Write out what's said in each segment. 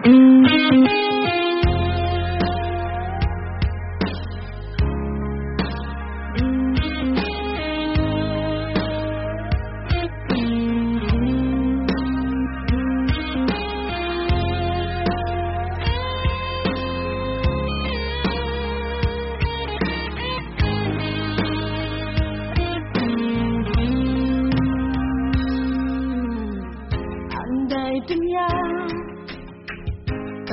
嗯。嗯嗯嗯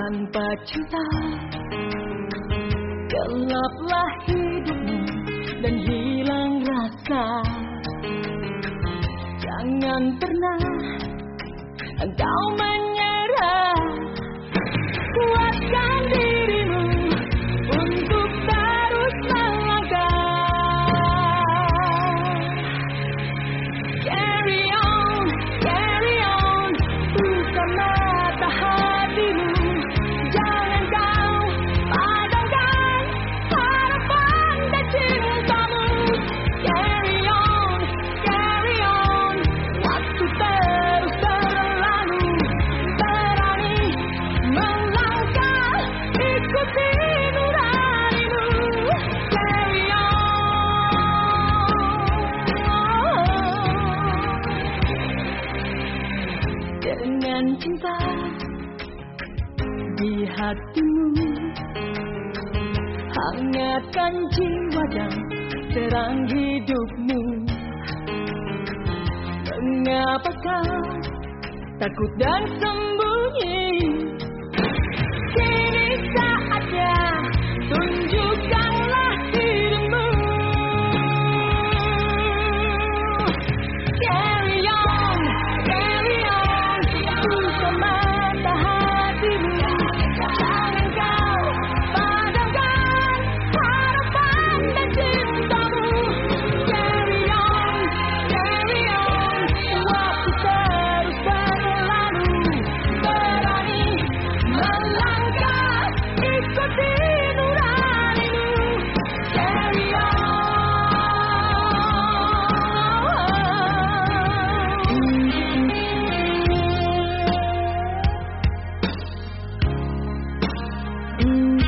Mengapa cinta Gelaplah hidupmu Dan hilang rasa. Jangan pernah Engkau menyerah di hatimu hangatkan jiwa dan terang hidupmu. Mengapa kau takut dan sembunyi Mm-hmm.